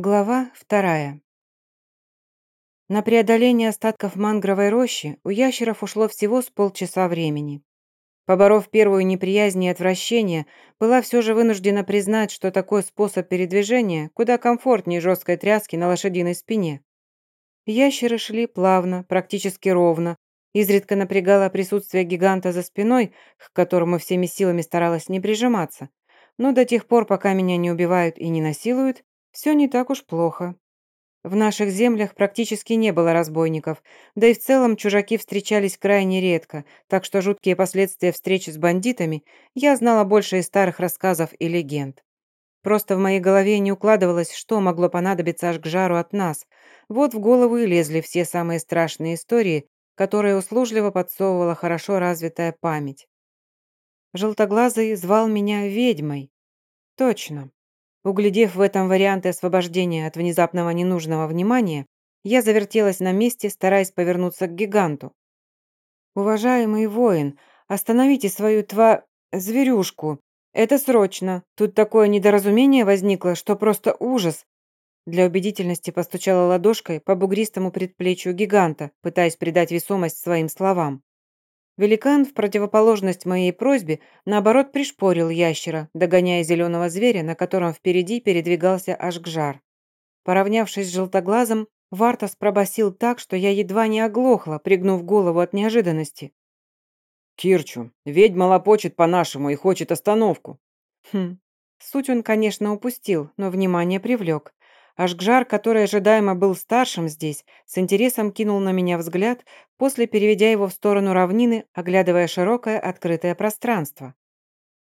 Глава вторая. На преодоление остатков мангровой рощи у ящеров ушло всего с полчаса времени. Поборов первую неприязнь и отвращение, была все же вынуждена признать, что такой способ передвижения куда комфортнее жесткой тряски на лошадиной спине. Ящеры шли плавно, практически ровно, изредка напрягало присутствие гиганта за спиной, к которому всеми силами старалась не прижиматься, но до тех пор, пока меня не убивают и не насилуют, все не так уж плохо. В наших землях практически не было разбойников, да и в целом чужаки встречались крайне редко, так что жуткие последствия встречи с бандитами я знала больше из старых рассказов и легенд. Просто в моей голове не укладывалось, что могло понадобиться аж к жару от нас. Вот в голову и лезли все самые страшные истории, которые услужливо подсовывала хорошо развитая память. Желтоглазый звал меня ведьмой. Точно. Углядев в этом варианты освобождения от внезапного ненужного внимания, я завертелась на месте, стараясь повернуться к гиганту. «Уважаемый воин, остановите свою тва... зверюшку. Это срочно. Тут такое недоразумение возникло, что просто ужас». Для убедительности постучала ладошкой по бугристому предплечью гиганта, пытаясь придать весомость своим словам. Великан, в противоположность моей просьбе, наоборот пришпорил ящера, догоняя зеленого зверя, на котором впереди передвигался Ашгжар. Поравнявшись с желтоглазом, Вартас пробасил так, что я едва не оглохла, пригнув голову от неожиданности. «Кирчу, ведьма лопочет по-нашему и хочет остановку». Хм, суть он, конечно, упустил, но внимание привлек. Ашгжар, который ожидаемо был старшим здесь, с интересом кинул на меня взгляд, после переведя его в сторону равнины, оглядывая широкое открытое пространство.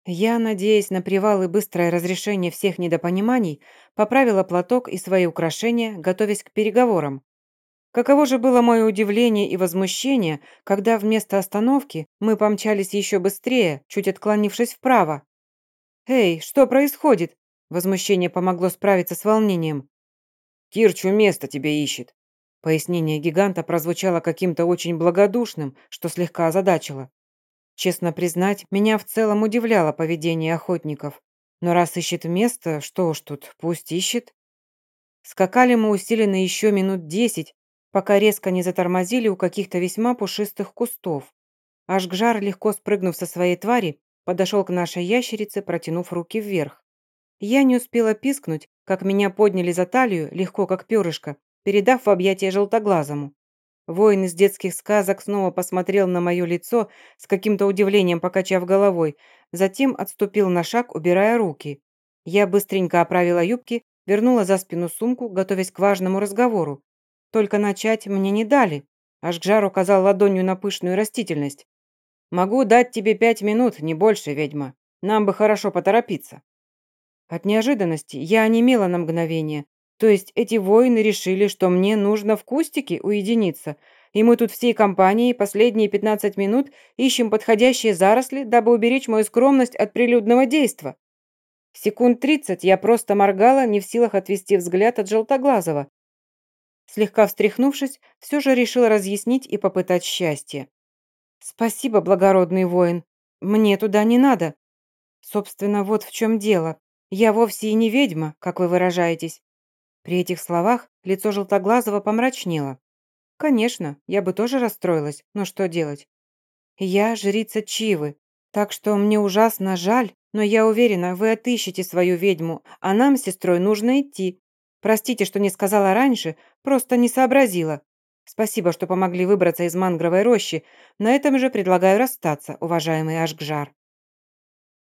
Я, надеясь на привал и быстрое разрешение всех недопониманий, поправила платок и свои украшения, готовясь к переговорам. Каково же было мое удивление и возмущение, когда вместо остановки мы помчались еще быстрее, чуть отклонившись вправо. «Эй, что происходит?» Возмущение помогло справиться с волнением. Кирчу место тебе ищет». Пояснение гиганта прозвучало каким-то очень благодушным, что слегка озадачило. Честно признать, меня в целом удивляло поведение охотников. Но раз ищет место, что уж тут, пусть ищет. Скакали мы усиленно еще минут десять, пока резко не затормозили у каких-то весьма пушистых кустов. Аж Гжар, легко спрыгнув со своей твари, подошел к нашей ящерице, протянув руки вверх. Я не успела пискнуть, как меня подняли за талию, легко как перышко, передав в объятия желтоглазому. Воин из детских сказок снова посмотрел на мое лицо, с каким-то удивлением покачав головой, затем отступил на шаг, убирая руки. Я быстренько оправила юбки, вернула за спину сумку, готовясь к важному разговору. Только начать мне не дали. Ашгжар указал ладонью на пышную растительность. «Могу дать тебе пять минут, не больше, ведьма. Нам бы хорошо поторопиться». От неожиданности я онемела на мгновение. То есть эти воины решили, что мне нужно в кустике уединиться, и мы тут всей компанией последние 15 минут ищем подходящие заросли, дабы уберечь мою скромность от прилюдного действа. Секунд 30 я просто моргала, не в силах отвести взгляд от желтоглазого. Слегка встряхнувшись, все же решила разъяснить и попытать счастье. «Спасибо, благородный воин. Мне туда не надо. Собственно, вот в чем дело. Я вовсе и не ведьма, как вы выражаетесь». При этих словах лицо Желтоглазого помрачнело. «Конечно, я бы тоже расстроилась, но что делать? Я жрица Чивы, так что мне ужасно жаль, но я уверена, вы отыщете свою ведьму, а нам с сестрой нужно идти. Простите, что не сказала раньше, просто не сообразила. Спасибо, что помогли выбраться из мангровой рощи. На этом же предлагаю расстаться, уважаемый Ашгжар».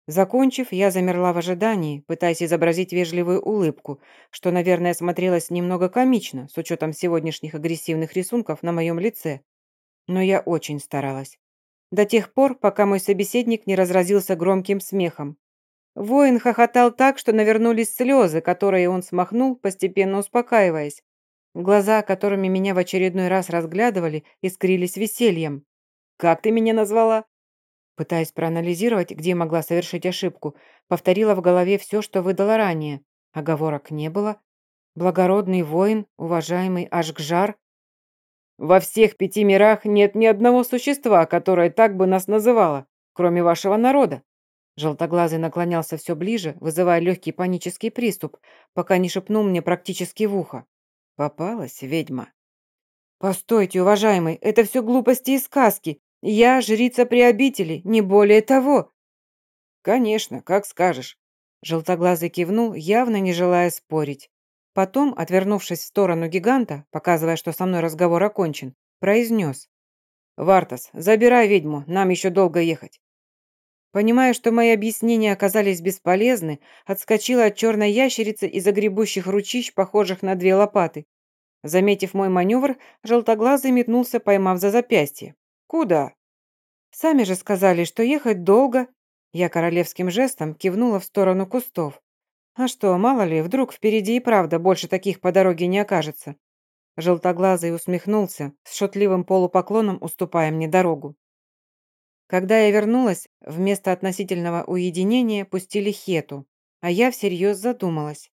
Закончив, я замерла в ожидании, пытаясь изобразить вежливую улыбку, что, наверное, смотрелось немного комично с учетом сегодняшних агрессивных рисунков на моем лице. Но я очень старалась. До тех пор, пока мой собеседник не разразился громким смехом. Воин хохотал так, что навернулись слезы, которые он смахнул, постепенно успокаиваясь. Глаза, которыми меня в очередной раз разглядывали, искрились весельем. «Как ты меня назвала?» Пытаясь проанализировать, где могла совершить ошибку, повторила в голове все, что выдала ранее. Оговорок не было. Благородный воин, уважаемый Ашгжар. «Во всех пяти мирах нет ни одного существа, которое так бы нас называло, кроме вашего народа. Желтоглазый наклонялся все ближе, вызывая легкий панический приступ, пока не шепнул мне практически в ухо. «Попалась ведьма». «Постойте, уважаемый, это все глупости и сказки. Я жрица при обители, не более того». «Конечно, как скажешь». Желтоглазый кивнул, явно не желая спорить. Потом, отвернувшись в сторону гиганта, показывая, что со мной разговор окончен, произнес. «Вартас, забирай ведьму, нам еще долго ехать». Понимая, что мои объяснения оказались бесполезны, отскочила от черной ящерицы и загребущих ручищ, похожих на две лопаты. Заметив мой маневр, желтоглазый метнулся, поймав за запястье. «Куда?» «Сами же сказали, что ехать долго». Я королевским жестом кивнула в сторону кустов. «А что, мало ли, вдруг впереди и правда больше таких по дороге не окажется». Желтоглазый усмехнулся, с шутливым полупоклоном уступая мне дорогу. Когда я вернулась, вместо относительного уединения пустили хету, а я всерьез задумалась.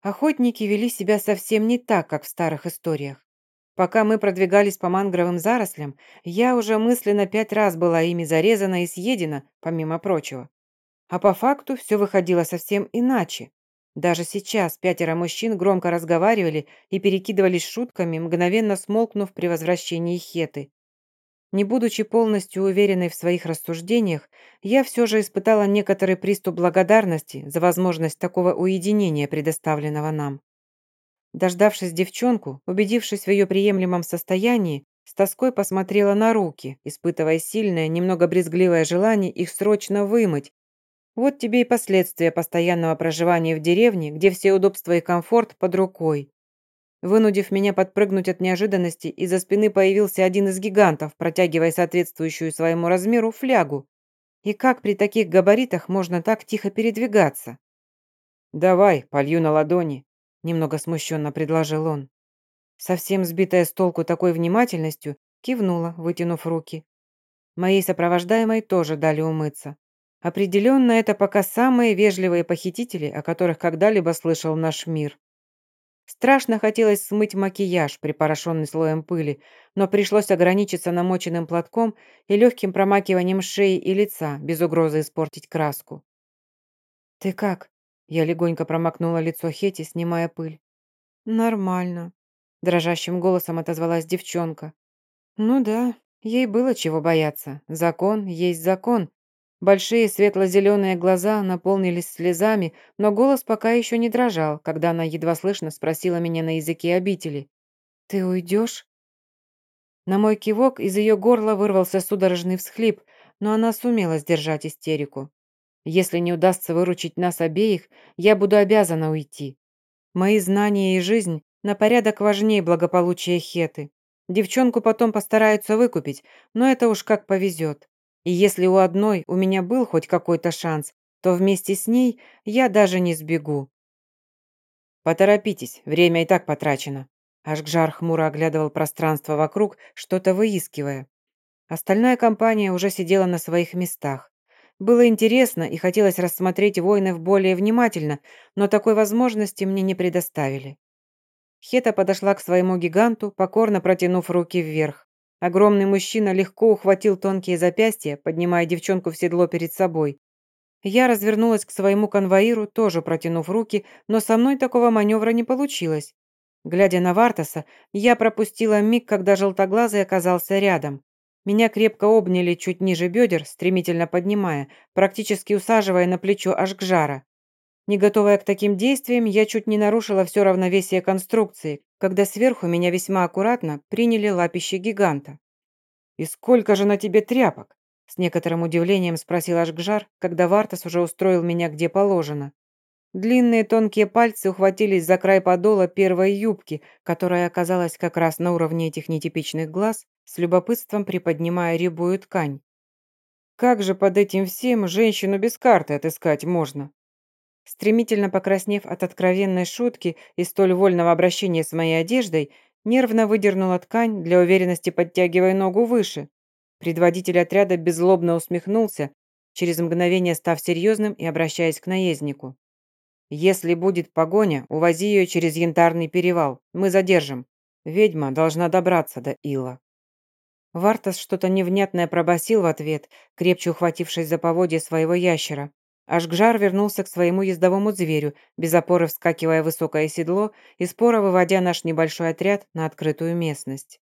Охотники вели себя совсем не так, как в старых историях. Пока мы продвигались по мангровым зарослям, я уже мысленно пять раз была ими зарезана и съедена, помимо прочего. А по факту все выходило совсем иначе. Даже сейчас пятеро мужчин громко разговаривали и перекидывались шутками, мгновенно смолкнув при возвращении Хеты. Не будучи полностью уверенной в своих рассуждениях, я все же испытала некоторый приступ благодарности за возможность такого уединения, предоставленного нам. Дождавшись девчонку, убедившись в ее приемлемом состоянии, с тоской посмотрела на руки, испытывая сильное, немного брезгливое желание их срочно вымыть. Вот тебе и последствия постоянного проживания в деревне, где все удобства и комфорт под рукой. Вынудив меня подпрыгнуть от неожиданности, из-за спины появился один из гигантов, протягивая соответствующую своему размеру флягу. И как при таких габаритах можно так тихо передвигаться? «Давай, полью на ладони», — немного смущенно предложил он. Совсем сбитая с толку такой внимательностью, кивнула, вытянув руки. Моей сопровождаемой тоже дали умыться. Определенно, это пока самые вежливые похитители, о которых когда-либо слышал наш мир. Страшно хотелось смыть макияж, припорошенный слоем пыли, но пришлось ограничиться намоченным платком и легким промакиванием шеи и лица, без угрозы испортить краску. «Ты как?» Я легонько промокнула лицо Хети, снимая пыль. «Нормально», — дрожащим голосом отозвалась девчонка. «Ну да, ей было чего бояться. Закон есть закон, Большие светло-зеленые глаза наполнились слезами, но голос пока еще не дрожал, когда она едва слышно спросила меня на языке обители. «Ты уйдешь?» На мой кивок из ее горла вырвался судорожный всхлип, но она сумела сдержать истерику. «Если не удастся выручить нас обеих, я буду обязана уйти. Мои знания и жизнь на порядок важнее благополучия Хеты. Девчонку потом постараются выкупить, но это уж как повезет. И если у одной у меня был хоть какой-то шанс, то вместе с ней я даже не сбегу. «Поторопитесь, время и так потрачено». Ашгжар хмуро оглядывал пространство вокруг, что-то выискивая. Остальная компания уже сидела на своих местах. Было интересно и хотелось рассмотреть воинов более внимательно, но такой возможности мне не предоставили. Хета подошла к своему гиганту, покорно протянув руки вверх. Огромный мужчина легко ухватил тонкие запястья, поднимая девчонку в седло перед собой. Я развернулась к своему конвоиру, тоже протянув руки, но со мной такого маневра не получилось. Глядя на Вартаса, я пропустила миг, когда желтоглазый оказался рядом. Меня крепко обняли чуть ниже бедер, стремительно поднимая, практически усаживая на плечо аж к жара. Не готовая к таким действиям, я чуть не нарушила все равновесие конструкции, когда сверху меня весьма аккуратно приняли лапище гиганта. «И сколько же на тебе тряпок?» С некоторым удивлением спросил Ашгжар, когда Вартас уже устроил меня где положено. Длинные тонкие пальцы ухватились за край подола первой юбки, которая оказалась как раз на уровне этих нетипичных глаз, с любопытством приподнимая рябую ткань. «Как же под этим всем женщину без карты отыскать можно?» Стремительно покраснев от откровенной шутки и столь вольного обращения с моей одеждой, нервно выдернула ткань, для уверенности подтягивая ногу выше. Предводитель отряда беззлобно усмехнулся, через мгновение став серьезным и обращаясь к наезднику. «Если будет погоня, увози ее через Янтарный перевал. Мы задержим. Ведьма должна добраться до Ила». Вартас что-то невнятное пробасил в ответ, крепче ухватившись за поводья своего ящера. Ашгжар вернулся к своему ездовому зверю, без опоры вскакивая в высокое седло и споро выводя наш небольшой отряд на открытую местность.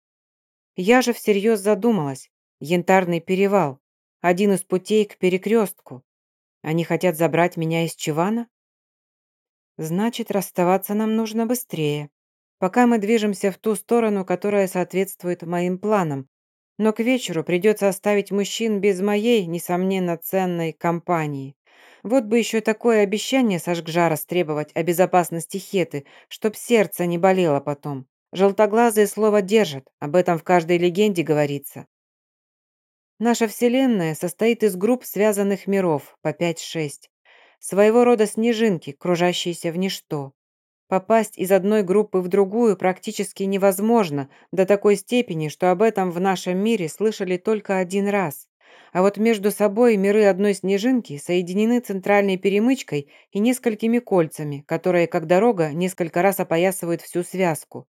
Я же всерьез задумалась. Янтарный перевал. Один из путей к перекрестку. Они хотят забрать меня из Чивана? Значит, расставаться нам нужно быстрее. Пока мы движемся в ту сторону, которая соответствует моим планам. Но к вечеру придется оставить мужчин без моей, несомненно, ценной компании. Вот бы еще такое обещание Сашгжара стребовать о безопасности Хеты, чтоб сердце не болело потом. Желтоглазые слово держат, об этом в каждой легенде говорится. Наша Вселенная состоит из групп связанных миров, по 5-6. Своего рода снежинки, кружащиеся в ничто. Попасть из одной группы в другую практически невозможно до такой степени, что об этом в нашем мире слышали только один раз. А вот между собой миры одной снежинки соединены центральной перемычкой и несколькими кольцами, которые, как дорога, несколько раз опоясывают всю связку.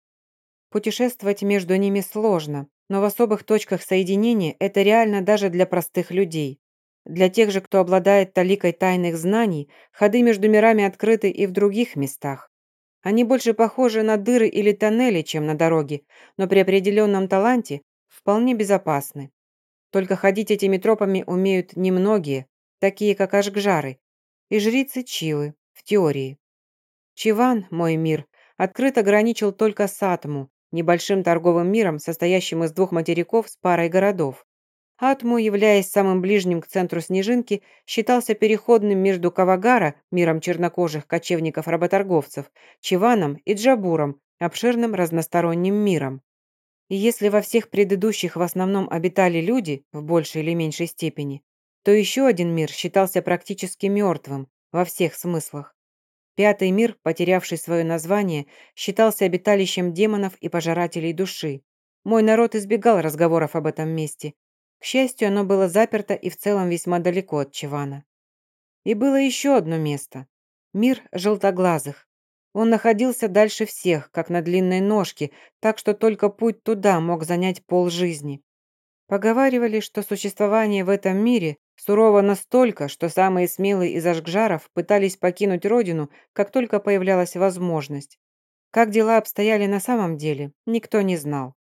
Путешествовать между ними сложно, но в особых точках соединения это реально даже для простых людей. Для тех же, кто обладает таликой тайных знаний, ходы между мирами открыты и в других местах. Они больше похожи на дыры или тоннели, чем на дороги, но при определенном таланте вполне безопасны. Только ходить этими тропами умеют немногие, такие как Ашгжары, и жрицы Чивы, в теории. Чиван, мой мир, открыто граничил только с Атму, небольшим торговым миром, состоящим из двух материков с парой городов. Атму, являясь самым ближним к центру Снежинки, считался переходным между Кавагара, миром чернокожих кочевников-работорговцев, Чиваном и Джабуром, обширным разносторонним миром. И если во всех предыдущих в основном обитали люди, в большей или меньшей степени, то еще один мир считался практически мертвым, во всех смыслах. Пятый мир, потерявший свое название, считался обиталищем демонов и пожирателей души. Мой народ избегал разговоров об этом месте, к счастью, оно было заперто и в целом весьма далеко от Чивана. И было еще одно место. Мир желтоглазых. Он находился дальше всех, как на длинной ножке, так что только путь туда мог занять полжизни. Поговаривали, что существование в этом мире сурово настолько, что самые смелые из ажгжаров пытались покинуть родину, как только появлялась возможность. Как дела обстояли на самом деле, никто не знал.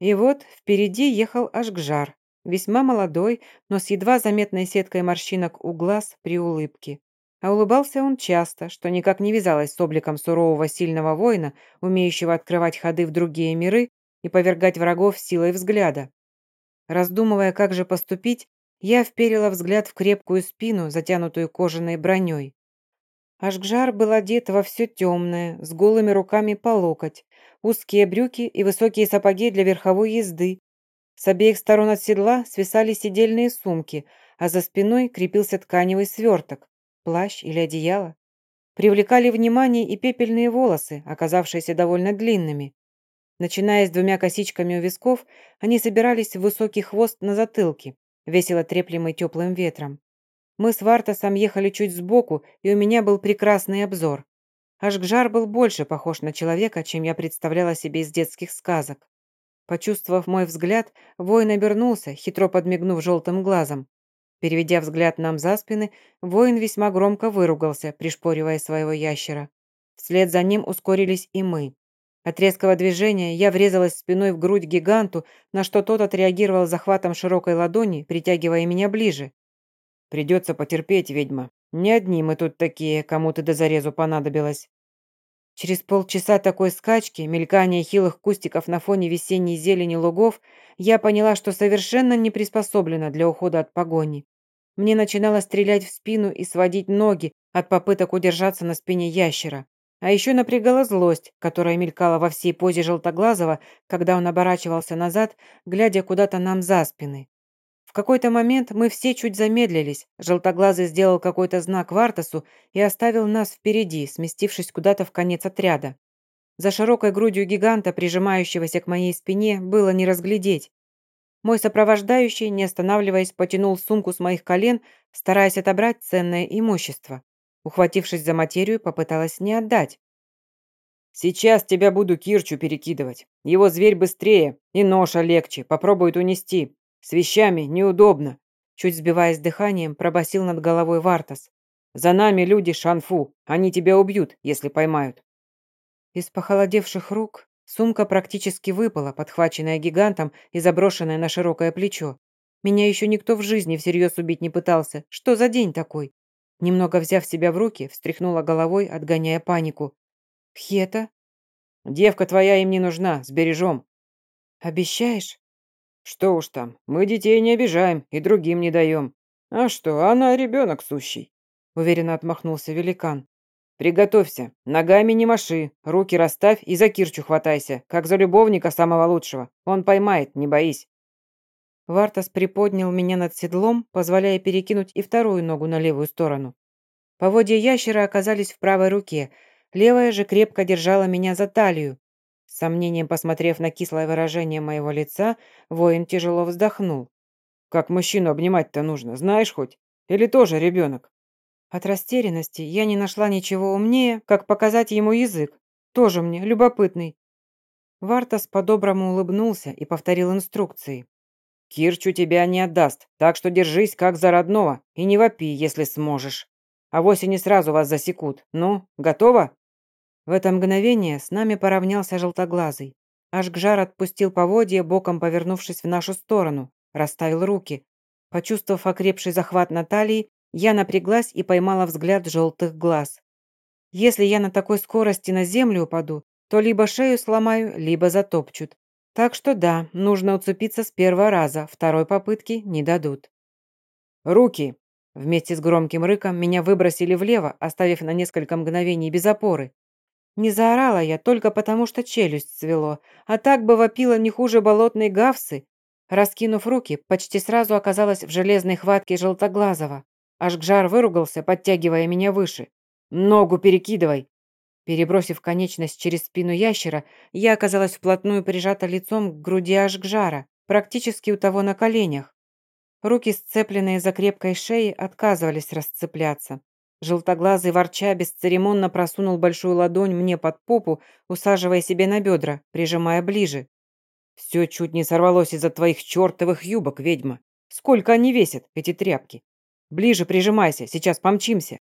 И вот впереди ехал Ашгжар, Весьма молодой, но с едва заметной сеткой морщинок у глаз при улыбке. А улыбался он часто, что никак не вязалось с обликом сурового сильного воина, умеющего открывать ходы в другие миры и повергать врагов силой взгляда. Раздумывая, как же поступить, я вперила взгляд в крепкую спину, затянутую кожаной броней. Ашгжар был одет во все темное, с голыми руками по локоть, узкие брюки и высокие сапоги для верховой езды, с обеих сторон от седла свисали сидельные сумки, а за спиной крепился тканевый сверток, плащ или одеяло. Привлекали внимание и пепельные волосы, оказавшиеся довольно длинными. Начиная с двумя косичками у висков, они собирались в высокий хвост на затылке, весело треплемый теплым ветром. Мы с Вартасом ехали чуть сбоку, и у меня был прекрасный обзор. Ашгжар был больше похож на человека, чем я представляла себе из детских сказок. Почувствовав мой взгляд, воин обернулся, хитро подмигнув желтым глазом. Переведя взгляд нам за спины, воин весьма громко выругался, пришпоривая своего ящера. Вслед за ним ускорились и мы. От резкого движения я врезалась спиной в грудь гиганту, на что тот отреагировал захватом широкой ладони, притягивая меня ближе. «Придется потерпеть, ведьма. Не одни мы тут такие, кому ты до зарезу понадобилось». Через полчаса такой скачки, мелькания хилых кустиков на фоне весенней зелени лугов, я поняла, что совершенно не приспособлена для ухода от погони. Мне начинало стрелять в спину и сводить ноги от попыток удержаться на спине ящера. А еще напрягала злость, которая мелькала во всей позе Желтоглазого, когда он оборачивался назад, глядя куда-то нам за спины. В какой-то момент мы все чуть замедлились. Желтоглазый сделал какой-то знак Вартасу и оставил нас впереди, сместившись куда-то в конец отряда. За широкой грудью гиганта, прижимающегося к моей спине, было не разглядеть. Мой сопровождающий, не останавливаясь, потянул сумку с моих колен, стараясь отобрать ценное имущество. Ухватившись за материю, попыталась не отдать. Сейчас тебя буду Кирчу перекидывать. Его зверь быстрее, и ноша легче, попробует унести. С вещами неудобно. Чуть сбиваясь дыханием, пробасил над головой Вартас. За нами люди Шанфу. Они тебя убьют, если поймают. Из похолодевших рук сумка практически выпала, подхваченная гигантом и заброшенная на широкое плечо. Меня еще никто в жизни всерьез убить не пытался. Что за день такой? Немного взяв себя в руки, встряхнула головой, отгоняя панику. «Хета?» «Девка твоя им не нужна, сбережем». «Обещаешь?» «Что уж там, мы детей не обижаем и другим не даем. А что, она ребенок сущий», — уверенно отмахнулся великан. «Приготовься, ногами не маши, руки расставь и за кирчу хватайся, как за любовника самого лучшего. Он поймает, не боись». Вартас приподнял меня над седлом, позволяя перекинуть и вторую ногу на левую сторону. Поводья ящера оказались в правой руке — Левая же крепко держала меня за талию. С сомнением посмотрев на кислое выражение моего лица, воин тяжело вздохнул. «Как мужчину обнимать-то нужно, знаешь хоть? Или тоже ребенок?» От растерянности я не нашла ничего умнее, как показать ему язык. Тоже мне любопытный. Вартас по-доброму улыбнулся и повторил инструкции. «Кирчу тебя не отдаст, так что держись как за родного и не вопи, если сможешь. А вось не сразу вас засекут. Ну, готово?» В это мгновение с нами поравнялся желтоглазый. Ашгжар отпустил поводья, боком повернувшись в нашу сторону, расставил руки. Почувствовав окрепший захват на талии, я напряглась и поймала взгляд желтых глаз. Если я на такой скорости на землю упаду, то либо шею сломаю, либо затопчут. Так что да, нужно уцепиться с первого раза, второй попытки не дадут. «Руки!» Вместе с громким рыком меня выбросили влево, оставив на несколько мгновений без опоры. Не заорала я только потому, что челюсть свело, а так бы вопила не хуже болотной гавсы. Раскинув руки, почти сразу оказалась в железной хватке желтоглазого. Аж Гжар выругался, подтягивая меня выше. «Ногу перекидывай!» Перебросив конечность через спину ящера, я оказалась вплотную прижата лицом к груди Ашгжара, практически у того на коленях. Руки, сцепленные за крепкой шеей, отказывались расцепляться. Желтоглазый ворча бесцеремонно просунул большую ладонь мне под попу, усаживая себе на бедра, прижимая ближе. «Все чуть не сорвалось из-за твоих чертовых юбок, ведьма. Сколько они весят, эти тряпки? Ближе прижимайся, сейчас помчимся».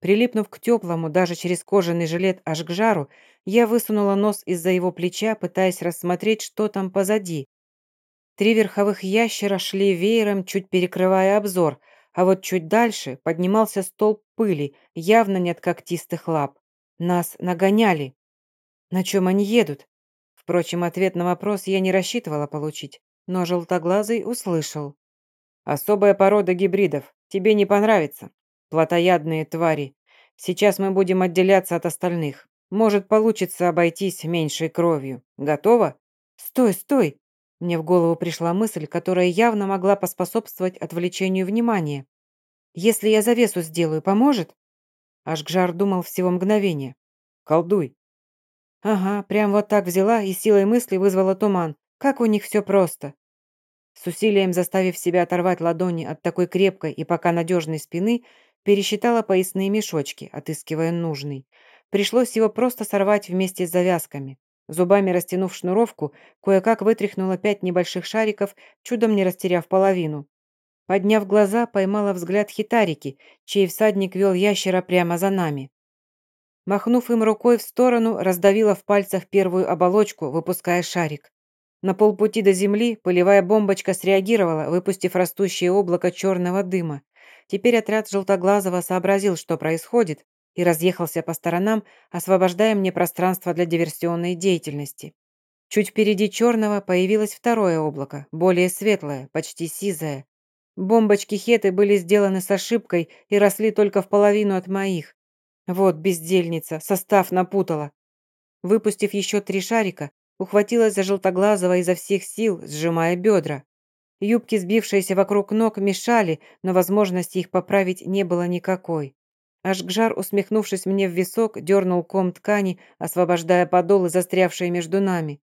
Прилипнув к теплому, даже через кожаный жилет аж к жару, я высунула нос из-за его плеча, пытаясь рассмотреть, что там позади. Три верховых ящера шли веером, чуть перекрывая обзор – а вот чуть дальше поднимался столб пыли, явно не от когтистых лап. Нас нагоняли. На чем они едут? Впрочем, ответ на вопрос я не рассчитывала получить, но желтоглазый услышал. «Особая порода гибридов. Тебе не понравится. Плотоядные твари. Сейчас мы будем отделяться от остальных. Может, получится обойтись меньшей кровью. Готово?» «Стой, стой!» Мне в голову пришла мысль, которая явно могла поспособствовать отвлечению внимания. «Если я завесу сделаю, поможет?» Ашгжар думал всего мгновение. «Колдуй». Ага, прям вот так взяла и силой мысли вызвала туман. Как у них все просто. С усилием заставив себя оторвать ладони от такой крепкой и пока надежной спины, пересчитала поясные мешочки, отыскивая нужный. Пришлось его просто сорвать вместе с завязками. Зубами растянув шнуровку, кое-как вытряхнула пять небольших шариков, чудом не растеряв половину. Подняв глаза, поймала взгляд хитарики, чей всадник вел ящера прямо за нами. Махнув им рукой в сторону, раздавила в пальцах первую оболочку, выпуская шарик. На полпути до земли полевая бомбочка среагировала, выпустив растущее облако черного дыма. Теперь отряд Желтоглазого сообразил, что происходит, и разъехался по сторонам, освобождая мне пространство для диверсионной деятельности. Чуть впереди черного появилось второе облако, более светлое, почти сизое. Бомбочки Хеты были сделаны с ошибкой и росли только в половину от моих. Вот бездельница, состав напутала. Выпустив еще три шарика, ухватилась за желтоглазого изо всех сил, сжимая бедра. Юбки, сбившиеся вокруг ног, мешали, но возможности их поправить не было никакой. Ашгжар, усмехнувшись мне в висок, дернул ком ткани, освобождая подолы, застрявшие между нами.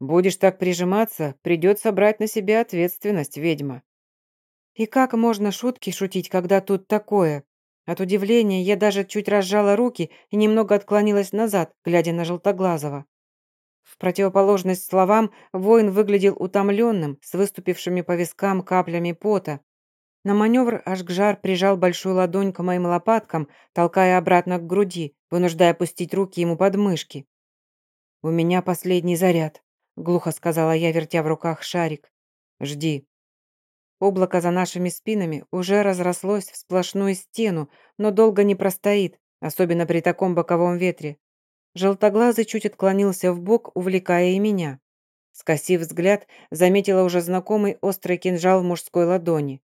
«Будешь так прижиматься, придется брать на себя ответственность, ведьма». «И как можно шутки шутить, когда тут такое?» От удивления я даже чуть разжала руки и немного отклонилась назад, глядя на Желтоглазого. В противоположность словам, воин выглядел утомленным, с выступившими по вискам каплями пота. На маневр Ашгжар прижал большую ладонь к моим лопаткам, толкая обратно к груди, вынуждая опустить руки ему под мышки. «У меня последний заряд», — глухо сказала я, вертя в руках шарик. «Жди». Облако за нашими спинами уже разрослось в сплошную стену, но долго не простоит, особенно при таком боковом ветре. Желтоглазый чуть отклонился в бок, увлекая и меня. Скосив взгляд, заметила уже знакомый острый кинжал в мужской ладони.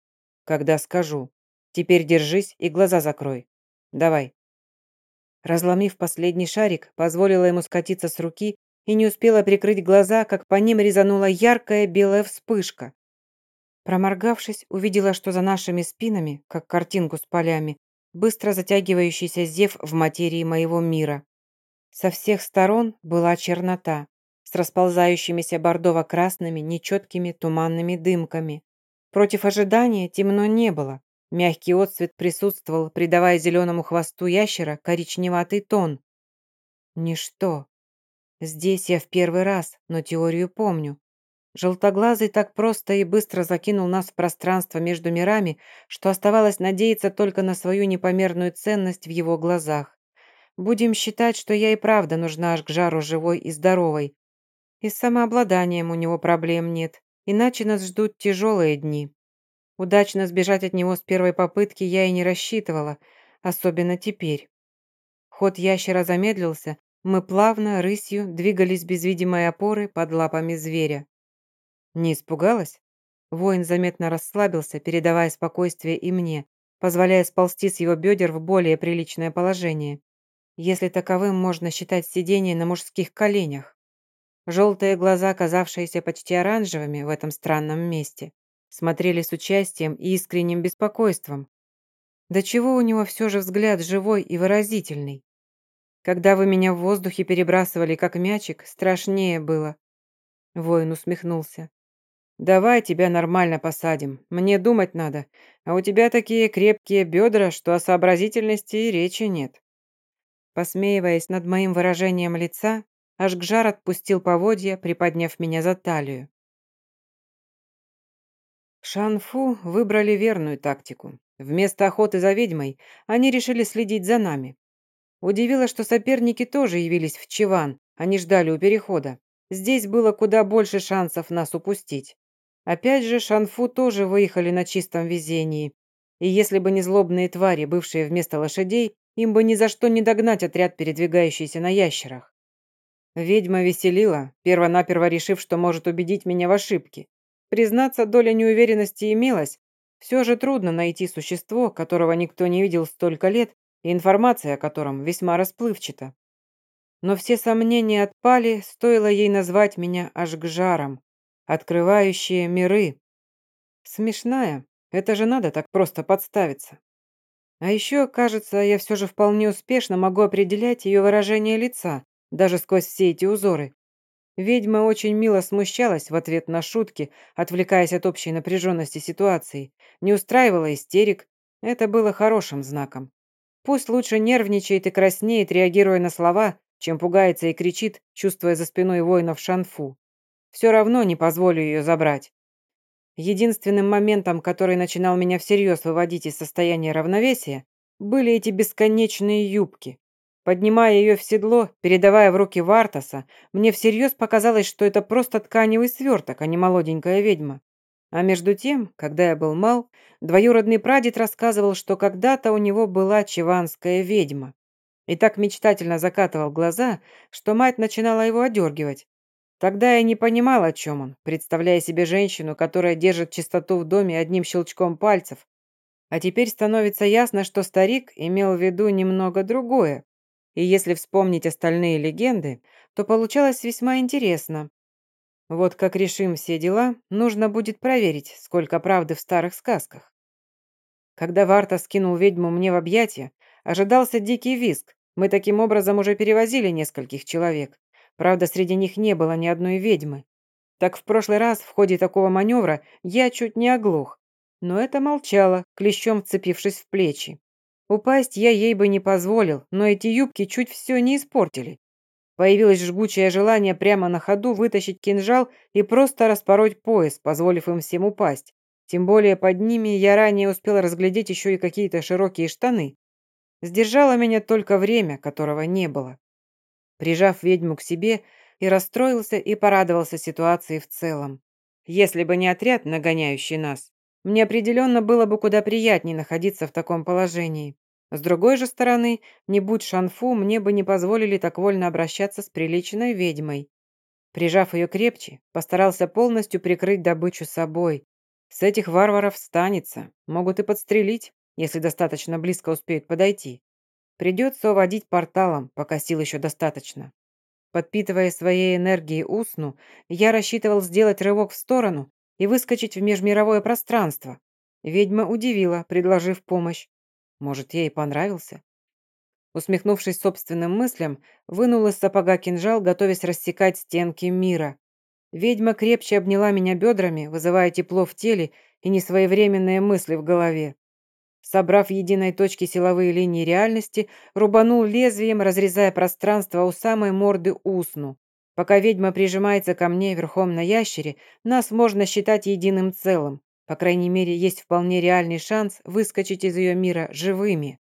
«Когда скажу. Теперь держись и глаза закрой. Давай». Разломив последний шарик, позволила ему скатиться с руки и не успела прикрыть глаза, как по ним резанула яркая белая вспышка. Проморгавшись, увидела, что за нашими спинами, как картинку с полями, быстро затягивающийся зев в материи моего мира. Со всех сторон была чернота, с расползающимися бордово-красными, нечеткими туманными дымками. Против ожидания темно не было. Мягкий отцвет присутствовал, придавая зеленому хвосту ящера коричневатый тон. Ничто. Здесь я в первый раз, но теорию помню. Желтоглазый так просто и быстро закинул нас в пространство между мирами, что оставалось надеяться только на свою непомерную ценность в его глазах. Будем считать, что я и правда нужна аж к жару живой и здоровой. И с самообладанием у него проблем нет, иначе нас ждут тяжелые дни. Удачно сбежать от него с первой попытки я и не рассчитывала, особенно теперь. Ход ящера замедлился, мы плавно, рысью, двигались без видимой опоры под лапами зверя. Не испугалась? Воин заметно расслабился, передавая спокойствие и мне, позволяя сползти с его бедер в более приличное положение. Если таковым можно считать сидение на мужских коленях. Желтые глаза, казавшиеся почти оранжевыми в этом странном месте, смотрели с участием и искренним беспокойством. До чего у него все же взгляд живой и выразительный. Когда вы меня в воздухе перебрасывали, как мячик, страшнее было. Воин усмехнулся. «Давай тебя нормально посадим. Мне думать надо. А у тебя такие крепкие бедра, что о сообразительности и речи нет». Посмеиваясь над моим выражением лица, Ашгжар отпустил поводья, приподняв меня за талию. Шанфу выбрали верную тактику. Вместо охоты за ведьмой они решили следить за нами. Удивило, что соперники тоже явились в Чиван, они ждали у перехода. Здесь было куда больше шансов нас упустить. Опять же, Шанфу тоже выехали на чистом везении. И если бы не злобные твари, бывшие вместо лошадей, им бы ни за что не догнать отряд, передвигающийся на ящерах. Ведьма веселила, первонаперво решив, что может убедить меня в ошибке. Признаться, доля неуверенности имелась. Все же трудно найти существо, которого никто не видел столько лет, и информация о котором весьма расплывчата. Но все сомнения отпали, стоило ей назвать меня Ашгжаром открывающие миры. Смешная, это же надо так просто подставиться. А еще, кажется, я все же вполне успешно могу определять ее выражение лица, даже сквозь все эти узоры. Ведьма очень мило смущалась в ответ на шутки, отвлекаясь от общей напряженности ситуации, не устраивала истерик. Это было хорошим знаком. Пусть лучше нервничает и краснеет, реагируя на слова, чем пугается и кричит, чувствуя за спиной воинов шанфу. Все равно не позволю ее забрать. Единственным моментом, который начинал меня всерьез выводить из состояния равновесия, были эти бесконечные юбки. Поднимая ее в седло, передавая в руки Вартаса, мне всерьез показалось, что это просто тканевый сверток, а не молоденькая ведьма. А между тем, когда я был мал, двоюродный прадед рассказывал, что когда-то у него была чеванская ведьма. И так мечтательно закатывал глаза, что мать начинала его одергивать, Тогда я не понимал, о чем он, представляя себе женщину, которая держит чистоту в доме одним щелчком пальцев. А теперь становится ясно, что старик имел в виду немного другое. И если вспомнить остальные легенды, то получалось весьма интересно. Вот как решим все дела, нужно будет проверить, сколько правды в старых сказках. Когда Варта скинул ведьму мне в объятия, ожидался дикий виск. Мы таким образом уже перевозили нескольких человек. Правда, среди них не было ни одной ведьмы. Так в прошлый раз в ходе такого маневра я чуть не оглох. Но это молчало, клещом вцепившись в плечи. Упасть я ей бы не позволил, но эти юбки чуть все не испортили. Появилось жгучее желание прямо на ходу вытащить кинжал и просто распороть пояс, позволив им всем упасть. Тем более под ними я ранее успел разглядеть еще и какие-то широкие штаны. Сдержало меня только время, которого не было. Прижав ведьму к себе, и расстроился и порадовался ситуации в целом. Если бы не отряд, нагоняющий нас, мне определенно было бы куда приятнее находиться в таком положении. С другой же стороны, не будь Шанфу, мне бы не позволили так вольно обращаться с приличной ведьмой. Прижав ее крепче, постарался полностью прикрыть добычу собой. С этих варваров станется, могут и подстрелить, если достаточно близко успеют подойти. Придется уводить порталом, пока сил еще достаточно. Подпитывая своей энергией усну, я рассчитывал сделать рывок в сторону и выскочить в межмировое пространство. Ведьма удивила, предложив помощь. Может, ей понравился? Усмехнувшись собственным мыслям, вынул из сапога кинжал, готовясь рассекать стенки мира. Ведьма крепче обняла меня бедрами, вызывая тепло в теле и несвоевременные мысли в голове. Собрав в единой точке силовые линии реальности, рубанул лезвием, разрезая пространство у самой морды усну. Пока ведьма прижимается ко мне верхом на ящере, нас можно считать единым целым. По крайней мере, есть вполне реальный шанс выскочить из ее мира живыми.